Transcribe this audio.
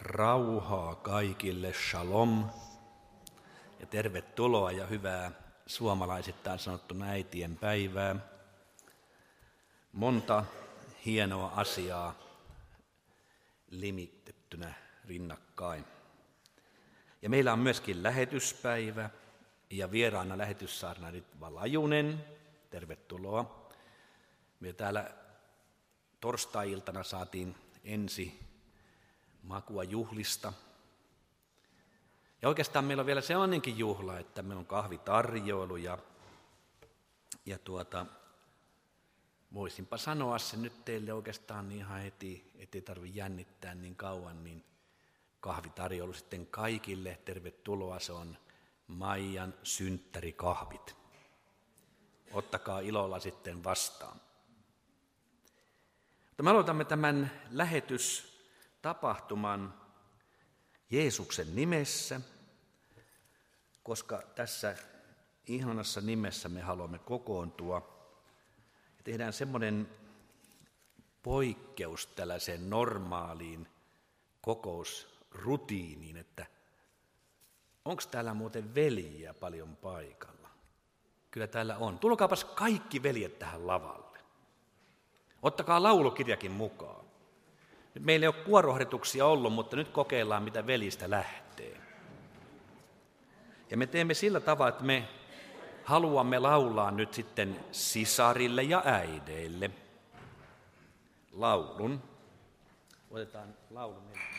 Rauhaa kaikille, shalom. Ja tervetuloa ja hyvää suomalaisittain sanottuna äitien päivää. Monta hienoa asiaa limitettynä rinnakkain. Ja meillä on myöskin lähetyspäivä ja vieraana lähetyssaarna Ritva Lajunen. Tervetuloa. Me täällä torstai-iltana saatiin ensi makua juhlista. Ja oikeastaan meillä on vielä sellainenkin juhla, että meillä on kahvitarjoilu ja, ja tuota, voisinpa sanoa se nyt teille oikeastaan niin ihan heti, ettei tarvitse jännittää niin kauan, niin kahvitarjoilu sitten kaikille. Tervetuloa, se on Maijan synttärikahvit. Ottakaa ilolla sitten vastaan. Mutta me aloitamme tämän lähetystapahtuman Jeesuksen nimessä, koska tässä ihanassa nimessä me haluamme kokoontua. Ja tehdään semmoinen poikkeus tällaiseen normaaliin kokousrutiiniin, että onko täällä muuten veljiä paljon paikalla? Kyllä täällä on. Tulkaapas kaikki veljet tähän lavalle. Ottakaa laulukirjakin mukaan. Meillä ei ole kuorohdetuksia ollut, mutta nyt kokeillaan, mitä velistä lähtee. Ja me teemme sillä tavalla, että me haluamme laulaa nyt sitten sisarille ja äideille laulun. Otetaan laulu neljä.